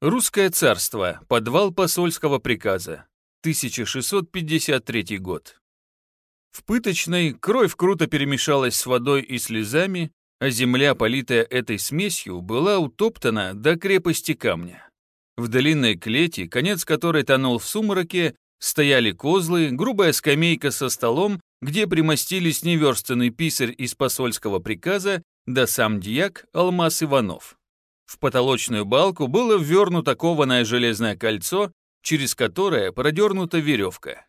Русское царство. Подвал посольского приказа. 1653 год. В пыточной кровь круто перемешалась с водой и слезами, а земля, политая этой смесью, была утоптана до крепости камня. В длинной клети, конец которой тонул в сумраке, стояли козлы, грубая скамейка со столом, где примостились неверстанный писарь из посольского приказа, да сам дьяк Алмаз Иванов. В потолочную балку было ввернуто кованое железное кольцо, через которое продернута веревка.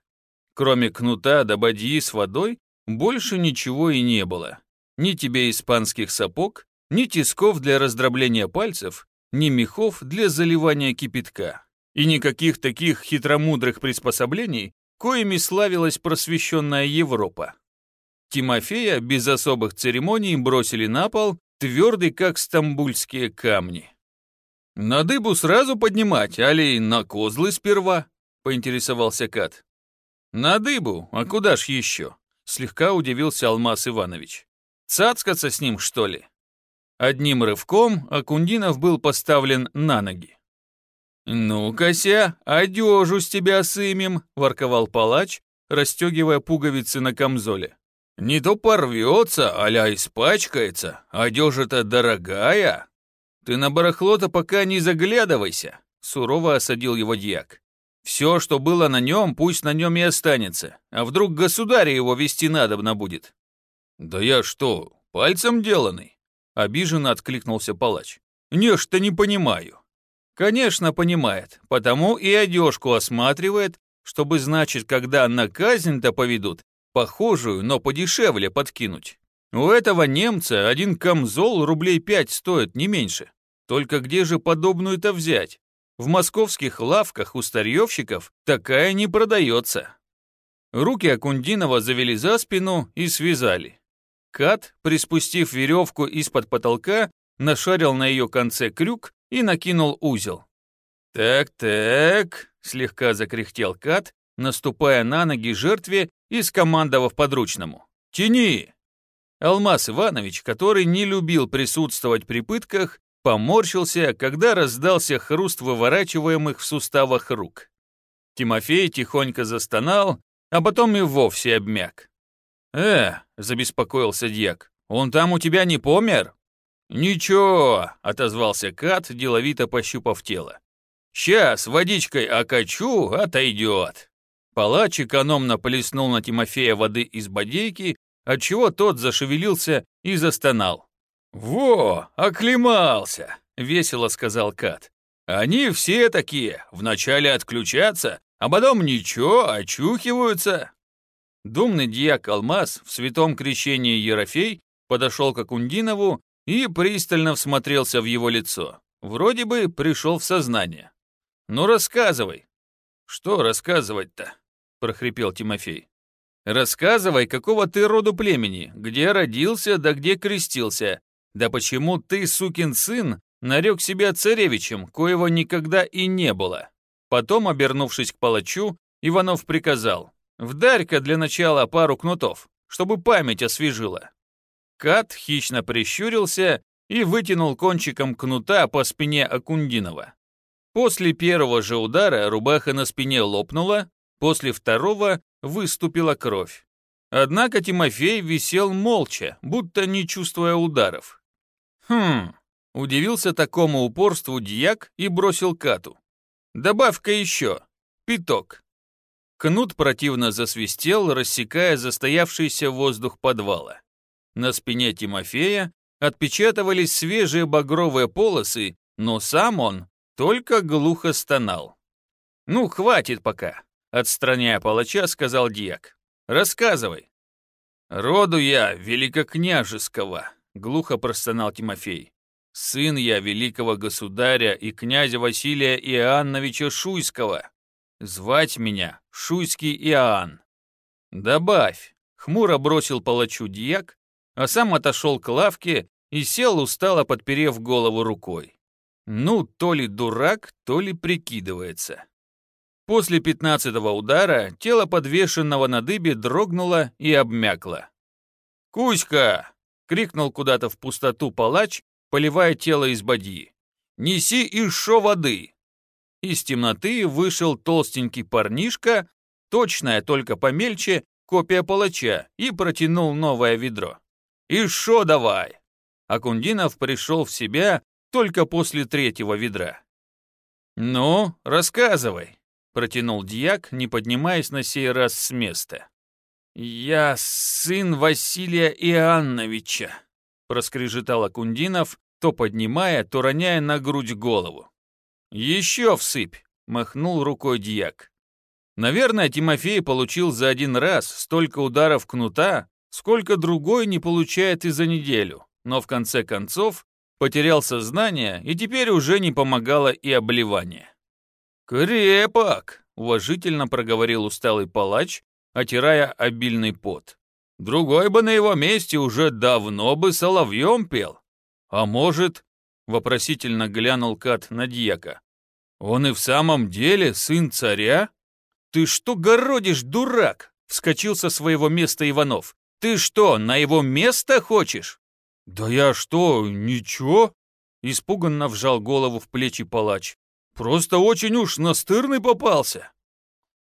Кроме кнута до бадьи с водой, больше ничего и не было. Ни тебе испанских сапог, ни тисков для раздробления пальцев, ни мехов для заливания кипятка. И никаких таких хитромудрых приспособлений, коими славилась просвещенная Европа. Тимофея без особых церемоний бросили на пол твердый, как стамбульские камни. «На дыбу сразу поднимать, али на козлы сперва?» — поинтересовался Кат. «На дыбу, а куда ж еще?» — слегка удивился Алмаз Иванович. «Цацкаться с ним, что ли?» Одним рывком Акундинов был поставлен на ноги. «Ну-кася, одежу с тебя сымем», — ворковал палач, расстегивая пуговицы на камзоле. Не то порвется, аля испачкается, одежа-то дорогая. Ты на барахло-то пока не заглядывайся, сурово осадил его дьяк. Все, что было на нем, пусть на нем и останется, а вдруг государя его вести надобно будет. Да я что, пальцем деланный? Обиженно откликнулся палач. Не-что не понимаю. Конечно, понимает, потому и одежку осматривает, чтобы, значит, когда на казнь-то поведут, Похожую, но подешевле подкинуть. У этого немца один камзол рублей пять стоит, не меньше. Только где же подобную-то взять? В московских лавках у старьевщиков такая не продается. Руки Акундинова завели за спину и связали. Кат, приспустив веревку из-под потолка, нашарил на ее конце крюк и накинул узел. «Так-так», — слегка закряхтел Кат, наступая на ноги жертве и скомандовав подручному. «Тяни!» Алмаз Иванович, который не любил присутствовать при пытках, поморщился, когда раздался хруст выворачиваемых в суставах рук. Тимофей тихонько застонал, а потом и вовсе обмяк. «Э», — забеспокоился дьяк, — «он там у тебя не помер?» «Ничего», — отозвался Кат, деловито пощупав тело. «Сейчас водичкой окачу, отойдет». Палач экономно плеснул на Тимофея воды из бодейки, отчего тот зашевелился и застонал. «Во, оклемался!» — весело сказал Кат. «Они все такие, вначале отключатся, а потом ничего, очухиваются». Думный дьяк Алмаз в святом крещении Ерофей подошел к Акундинову и пристально всмотрелся в его лицо. Вроде бы пришел в сознание. «Ну рассказывай». «Что рассказывать-то?» — прохрипел Тимофей. «Рассказывай, какого ты роду племени, где родился, да где крестился, да почему ты, сукин сын, нарек себя царевичем, коего никогда и не было». Потом, обернувшись к палачу, Иванов приказал, «Вдарь-ка для начала пару кнутов, чтобы память освежила». Кат хищно прищурился и вытянул кончиком кнута по спине Акундинова. После первого же удара рубаха на спине лопнула, После второго выступила кровь. Однако Тимофей висел молча, будто не чувствуя ударов. «Хм...» — удивился такому упорству дьяк и бросил кату. «Добавь-ка еще. Пяток». Кнут противно засвистел, рассекая застоявшийся воздух подвала. На спине Тимофея отпечатывались свежие багровые полосы, но сам он только глухо стонал. «Ну, хватит пока. Отстраняя палача, сказал дьяк. «Рассказывай». «Роду я великокняжеского», — глухо простонал Тимофей. «Сын я великого государя и князя Василия Иоанновича Шуйского. Звать меня Шуйский Иоанн». «Добавь», — хмуро бросил палачу дьяк, а сам отошел к лавке и сел устало, подперев голову рукой. Ну, то ли дурак, то ли прикидывается. После пятнадцатого удара тело подвешенного на дыбе дрогнуло и обмякло. «Кузька!» — крикнул куда-то в пустоту палач, поливая тело из бадьи. «Неси еще воды! Из темноты вышел толстенький парнишка, точная, только помельче, копия палача, и протянул новое ведро. «И шо давай?» Акундинов пришел в себя только после третьего ведра. «Ну, рассказывай», — протянул дьяк, не поднимаясь на сей раз с места. «Я сын Василия Иоанновича», — проскрежетал Акундинов, то поднимая, то роняя на грудь голову. «Еще всыпь!» — махнул рукой дьяк. Наверное, Тимофей получил за один раз столько ударов кнута, сколько другой не получает и за неделю, но в конце концов потерял сознание и теперь уже не помогало и обливание. «Крепок!» — уважительно проговорил усталый палач, отирая обильный пот. «Другой бы на его месте уже давно бы соловьем пел. А может, Вопросительно глянул Кат на дьяка. «Он и в самом деле сын царя?» «Ты что городишь, дурак?» Вскочил со своего места Иванов. «Ты что, на его место хочешь?» «Да я что, ничего?» Испуганно вжал голову в плечи палач. «Просто очень уж настырный попался».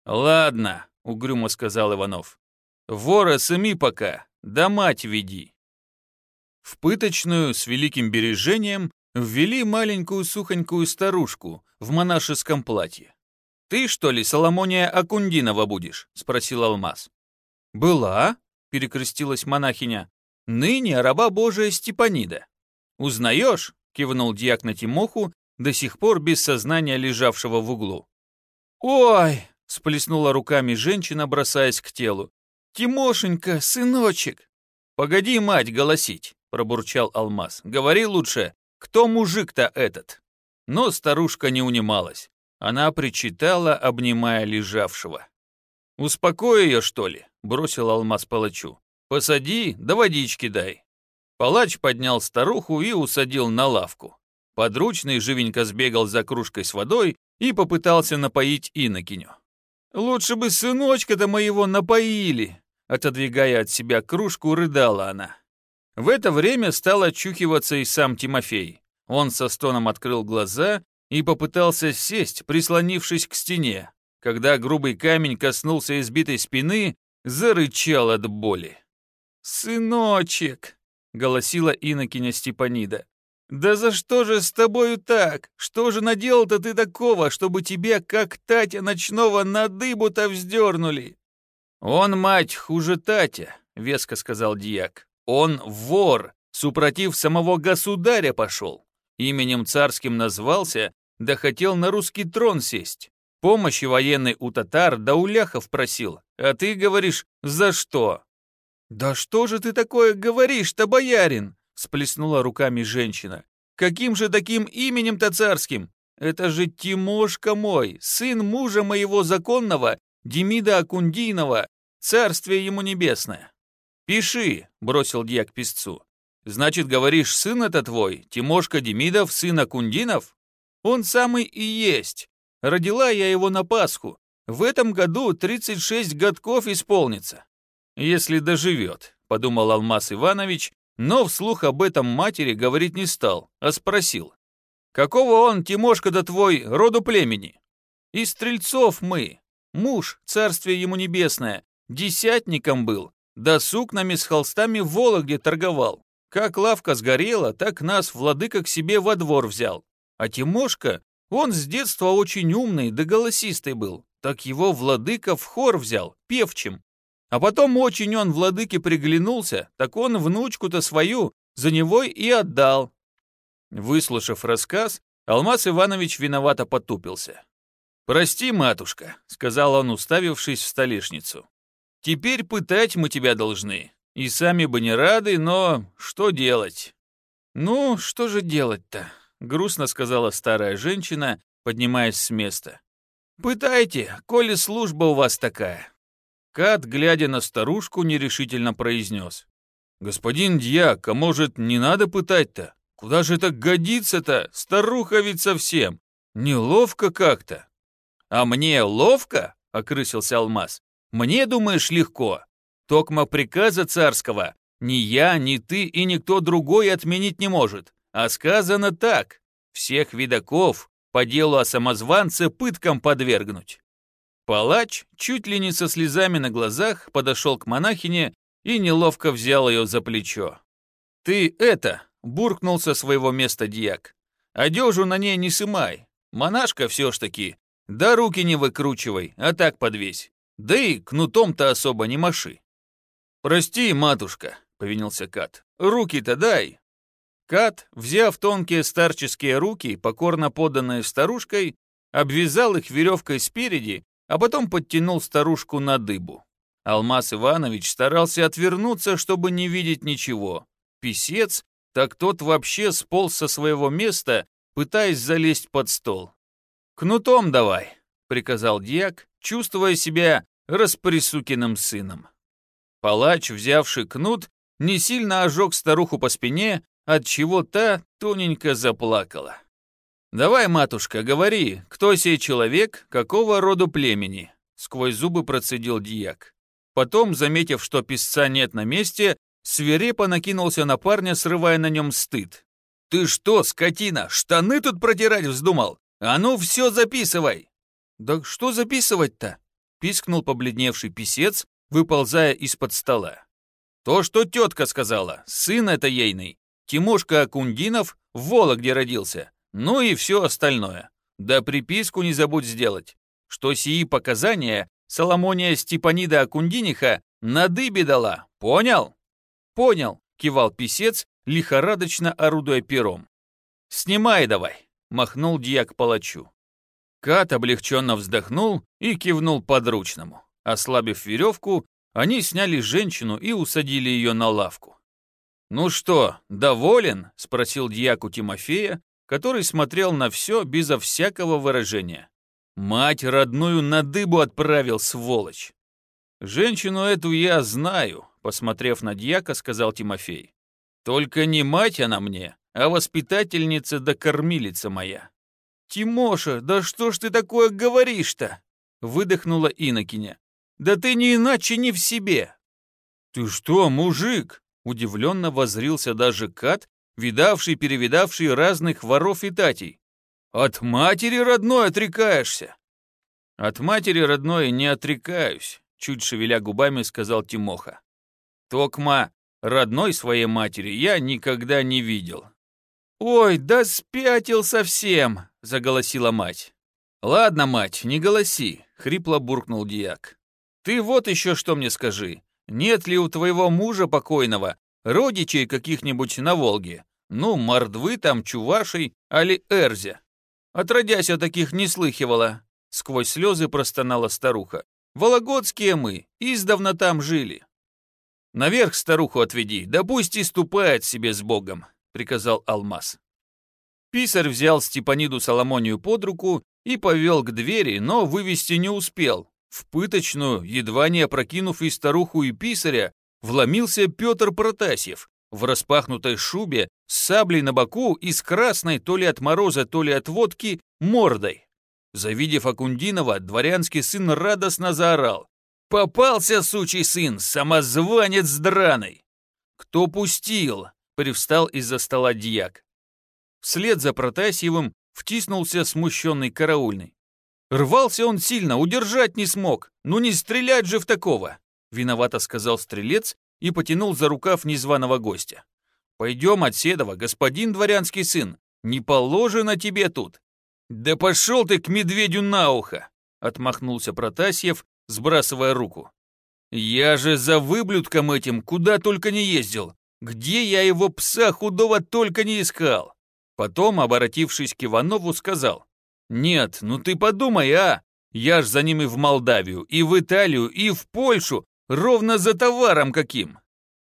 «Ладно», — угрюмо сказал Иванов. «Вора сами пока, да мать веди». В пыточную с великим бережением Ввели маленькую сухонькую старушку в монашеском платье. «Ты, что ли, Соломония Акундинова будешь?» — спросил Алмаз. «Была?» — перекрестилась монахиня. «Ныне раба Божия Степанида». «Узнаешь?» — кивнул дьяк на Тимоху, до сих пор без сознания лежавшего в углу. «Ой!» — сплеснула руками женщина, бросаясь к телу. «Тимошенька, сыночек!» «Погоди, мать, голосить!» — пробурчал Алмаз. «Говори лучше, кто мужик-то этот? Но старушка не унималась. Она причитала, обнимая лежавшего. «Успокой ее, что ли?» — бросил алмаз палачу. «Посади, да водички дай». Палач поднял старуху и усадил на лавку. Подручный живенько сбегал за кружкой с водой и попытался напоить инокиню. «Лучше бы сыночка-то моего напоили!» Отодвигая от себя кружку, рыдала она. В это время стал очухиваться и сам Тимофей. Он со стоном открыл глаза и попытался сесть, прислонившись к стене. Когда грубый камень коснулся избитой спины, зарычал от боли. «Сыночек!» — голосила инокиня Степанида. «Да за что же с тобою так? Что же наделал-то ты такого, чтобы тебя, как Татя ночного, на дыбу-то вздернули?» «Он, мать, хуже Татя», — веско сказал дьяк. Он вор, супротив самого государя пошел. Именем царским назвался, да хотел на русский трон сесть. Помощи военной у татар да у ляхов просил. А ты говоришь, за что? «Да что же ты такое говоришь-то, боярин?» Сплеснула руками женщина. «Каким же таким именем-то царским? Это же Тимошка мой, сын мужа моего законного, Демида Акундинова, царствие ему небесное. «Пиши», — бросил дьяк писцу. «Значит, говоришь, сын это твой, Тимошка Демидов, сын Акундинов?» «Он самый и есть. Родила я его на Пасху. В этом году 36 годков исполнится». «Если доживет», — подумал Алмаз Иванович, но вслух об этом матери говорить не стал, а спросил. «Какого он, Тимошка да твой, роду племени?» «Из стрельцов мы. Муж, царствие ему небесное, десятником был, да сукнами с холстами в Вологде торговал. Как лавка сгорела, так нас владыка к себе во двор взял. А Тимошка, он с детства очень умный да голосистый был, так его владыка в хор взял, певчим. А потом очень он владыке приглянулся, так он внучку-то свою за него и отдал. Выслушав рассказ, Алмаз Иванович виновато потупился. «Прости, матушка», — сказал он, уставившись в столешницу. Теперь пытать мы тебя должны. И сами бы не рады, но что делать?» «Ну, что же делать-то?» — грустно сказала старая женщина, поднимаясь с места. «Пытайте, коли служба у вас такая». Кат, глядя на старушку, нерешительно произнес. «Господин дьяк, а может, не надо пытать-то? Куда же так годится-то? Старуха ведь совсем. Неловко как-то». «А мне ловко?» — окрысился Алмаз. Мне, думаешь, легко? Токма приказа царского ни я, ни ты и никто другой отменить не может. А сказано так. Всех видаков по делу о самозванце пыткам подвергнуть. Палач, чуть ли не со слезами на глазах, подошел к монахине и неловко взял ее за плечо. «Ты это!» — буркнул со своего места дьяк. «Одежу на ней не сымай. Монашка все ж таки. Да руки не выкручивай, а так подвесь. Да и кнутом-то особо не маши». «Прости, матушка», — повинился Кат. «Руки-то дай». Кат, взяв тонкие старческие руки, покорно поданные старушкой, обвязал их веревкой спереди а потом подтянул старушку на дыбу. Алмаз Иванович старался отвернуться, чтобы не видеть ничего. Писец, так тот вообще сполз со своего места, пытаясь залезть под стол. «Кнутом давай», — приказал дьяк, чувствуя себя расприсукиным сыном. Палач, взявший кнут, не сильно ожег старуху по спине, от чего та тоненько заплакала. «Давай, матушка, говори, кто сей человек, какого роду племени?» Сквозь зубы процедил дьяк. Потом, заметив, что писца нет на месте, свирепо накинулся на парня, срывая на нем стыд. «Ты что, скотина, штаны тут протирать вздумал? А ну все записывай!» «Да что записывать-то?» — пискнул побледневший писец, выползая из-под стола. «То, что тетка сказала, сын это ейный. Тимошка Акундинов в Вологде родился. Ну и все остальное. Да приписку не забудь сделать, что сии показания Соломония Степанида Акундиниха на дыбе дала. Понял? Понял, кивал писец, лихорадочно орудуя пером. «Снимай давай», — махнул дьяк палачу. Кат облегченно вздохнул и кивнул подручному. Ослабив веревку, они сняли женщину и усадили ее на лавку. «Ну что, доволен?» — спросил дьяку Тимофея, который смотрел на все безо всякого выражения. Мать родную на дыбу отправил, сволочь. Женщину эту я знаю, посмотрев на дьяка, сказал Тимофей. Только не мать она мне, а воспитательница да кормилица моя. Тимоша, да что ж ты такое говоришь-то? Выдохнула Инокиня. Да ты не иначе не в себе. Ты что, мужик? Удивленно возрился даже Кат, видавший-перевидавший разных воров и татей. От матери родной отрекаешься. От матери родной не отрекаюсь, чуть шевеля губами сказал Тимоха. Токма, родной своей матери я никогда не видел. «Ой, да спятил совсем!» — заголосила мать. «Ладно, мать, не голоси», — хрипло буркнул дьяк. «Ты вот еще что мне скажи. Нет ли у твоего мужа покойного родичей каких-нибудь на Волге. Ну, мордвы там, чувашей, али эрзя. Отродясь, о таких не слыхивала. Сквозь слезы простонала старуха. Вологодские мы, издавна там жили. Наверх старуху отведи, да пусть и ступает себе с Богом, приказал Алмаз. Писарь взял Степаниду Соломонию под руку и повел к двери, но вывести не успел. В пыточную, едва не опрокинув и старуху, и писаря, вломился Петр Протасьев в распахнутой шубе с саблей на боку и с красной то ли от мороза, то ли от водки мордой. Завидев Акундинова, дворянский сын радостно заорал. «Попался, сучий сын, самозванец драный!» «Кто пустил?» — привстал из-за стола дьяк. Вслед за Протасьевым втиснулся смущенный караульный. Рвался он сильно, удержать не смог. Ну не стрелять же в такого. Виновато сказал стрелец и потянул за рукав незваного гостя. «Пойдем от Седова, господин дворянский сын, не положено тебе тут». «Да пошел ты к медведю на ухо!» — отмахнулся Протасьев, сбрасывая руку. «Я же за выблюдком этим куда только не ездил, где я его пса худого только не искал». Потом, обратившись к Иванову, сказал, «Нет, ну ты подумай, а! Я ж за ним и в Молдавию, и в Италию, и в Польшу, Ровно за товаром каким.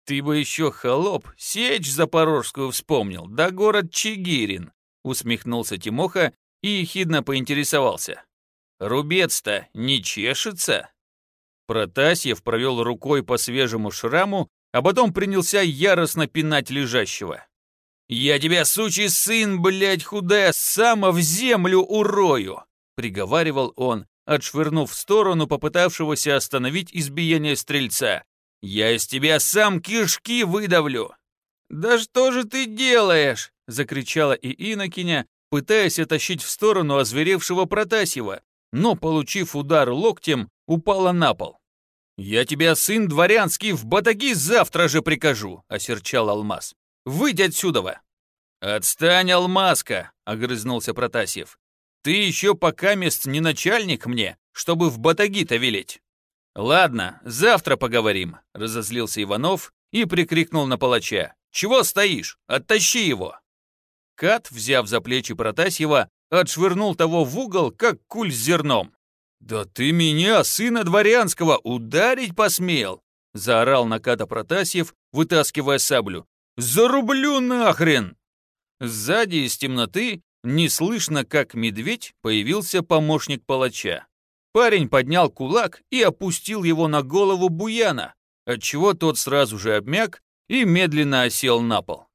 Ты бы еще, холоп, сечь запорожскую вспомнил, да город Чигирин, усмехнулся Тимоха и ехидно поинтересовался. Рубец-то не чешется? Протасьев провел рукой по свежему шраму, а потом принялся яростно пинать лежащего. «Я тебя, сучий сын, блядь, худая, сама в землю урою!» — приговаривал он, отшвырнув в сторону попытавшегося остановить избиение стрельца. «Я из тебя сам кишки выдавлю!» «Да что же ты делаешь?» — закричала и Инокиня, пытаясь оттащить в сторону озверевшего Протасьева, но, получив удар локтем, упала на пол. «Я тебя, сын дворянский, в батаги завтра же прикажу!» — осерчал Алмаз. «Выйдь отсюда!» «Отстань, Алмазка!» — огрызнулся Протасьев. «Ты еще пока мест не начальник мне, чтобы в батаги-то велеть!» «Ладно, завтра поговорим», — разозлился Иванов и прикрикнул на палача. «Чего стоишь? Оттащи его!» Кат, взяв за плечи Протасьева, отшвырнул того в угол, как куль с зерном. «Да ты меня, сына дворянского, ударить посмел!» заорал на Ката Протасьев, вытаскивая саблю. «Зарублю нахрен!» Сзади из темноты, неслышно как медведь, появился помощник палача. Парень поднял кулак и опустил его на голову Буяна, отчего тот сразу же обмяк и медленно осел на пол.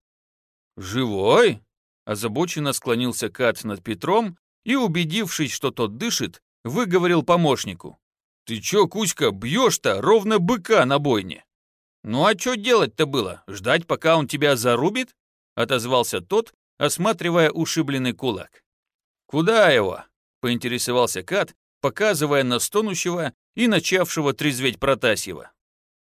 «Живой?» – озабоченно склонился Кат над Петром и, убедившись, что тот дышит, выговорил помощнику. «Ты чё, Кузька, бьёшь-то ровно быка на бойне?» «Ну а чё делать-то было? Ждать, пока он тебя зарубит?» — отозвался тот, осматривая ушибленный кулак. «Куда его?» — поинтересовался Кат, показывая на стонущего и начавшего трезветь Протасьева.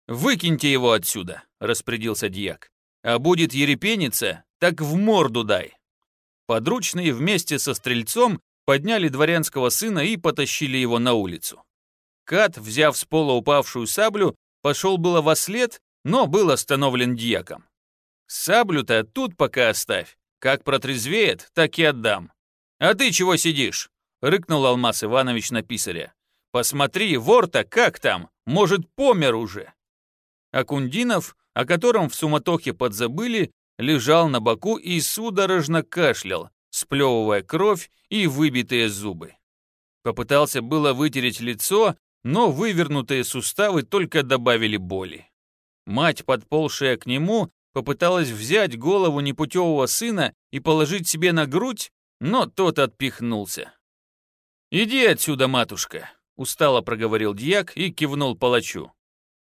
«Выкиньте его отсюда», — распорядился дьяк. «А будет ерепениться, так в морду дай». Подручные вместе со стрельцом подняли дворянского сына и потащили его на улицу. Кат, взяв с пола упавшую саблю, пошел было во след, но был остановлен дьяком. «Саблю-то тут пока оставь. Как протрезвеет, так и отдам. А ты чего сидишь?» — рыкнул Алмаз Иванович на писаря. «Посмотри, вор-то как там? Может, помер уже?» Акундинов, о котором в суматохе подзабыли, лежал на боку и судорожно кашлял, сплевывая кровь и выбитые зубы. Попытался было вытереть лицо, но вывернутые суставы только добавили боли. Мать, подползшая к нему, попыталась взять голову непутевого сына и положить себе на грудь, но тот отпихнулся. «Иди отсюда, матушка», — устало проговорил дьяк и кивнул палачу.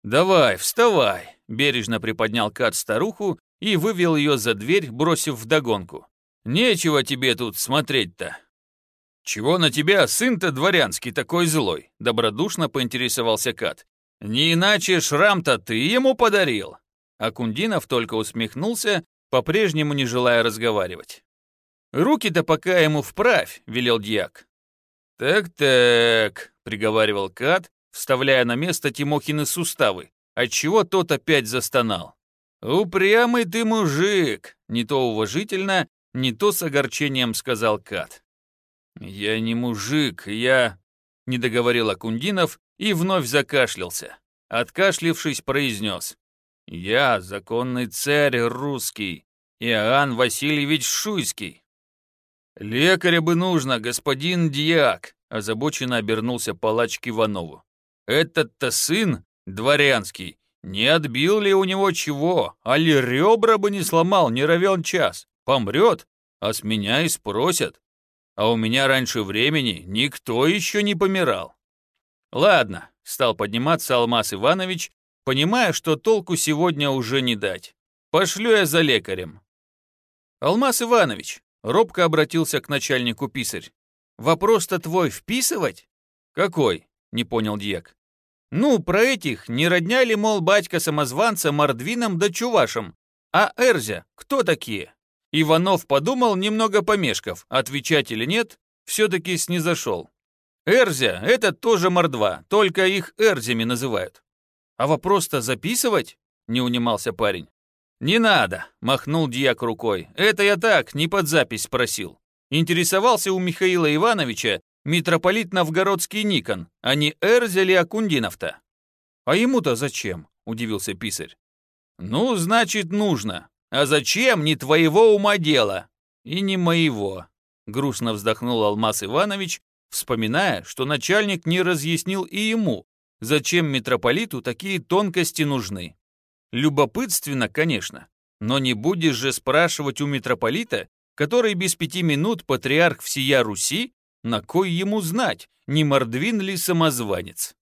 «Давай, вставай», — бережно приподнял Кат старуху и вывел ее за дверь, бросив вдогонку. «Нечего тебе тут смотреть-то». «Чего на тебя сын-то дворянский такой злой?» — добродушно поинтересовался Кат. «Не иначе шрам-то ты ему подарил». А Кундинов только усмехнулся, по-прежнему не желая разговаривать. «Руки-то пока ему вправь», — велел дьяк. «Так-так», — приговаривал Кат, вставляя на место Тимохины суставы, отчего тот опять застонал. «Упрямый ты мужик!» — не то уважительно, не то с огорчением сказал Кат. «Я не мужик, я...» — не договорил Акундинов и вновь закашлялся. Откашлившись, произнес. «Я законный царь русский, Иоанн Васильевич Шуйский. «Лекаря бы нужно, господин Дьяк», — озабоченно обернулся палач к Иванову. «Этот-то сын дворянский, не отбил ли у него чего, а ли ребра бы не сломал, не равен час, помрет, а с меня и спросят. А у меня раньше времени никто еще не помирал». «Ладно», — стал подниматься Алмаз Иванович, понимая, что толку сегодня уже не дать. «Пошлю я за лекарем». «Алмаз Иванович, Робко обратился к начальнику писарь. «Вопрос-то твой вписывать?» «Какой?» — не понял дьяк. «Ну, про этих, не родня ли, мол, батька-самозванца мордвином да чувашем? А Эрзя, кто такие?» Иванов подумал, немного помешков, отвечать или нет, все-таки снизошел. Эрзя — это тоже мордва, только их Эрзями называют. А вопрос-то записывать? Не унимался парень. «Не надо», — махнул дьяк рукой. «Это я так, не под запись спросил. Интересовался у Михаила Ивановича митрополит Новгородский Никон, а не Эрзели Акундинов-то». «А ему-то зачем?» — удивился писарь. «Ну, значит, нужно. А зачем, не твоего ума дело?» «И не моего», — грустно вздохнул Алмаз Иванович, вспоминая, что начальник не разъяснил и ему, зачем митрополиту такие тонкости нужны. Любопытственно, конечно, но не будешь же спрашивать у митрополита, который без пяти минут патриарх всея Руси, на кой ему знать, не мордвин ли самозванец.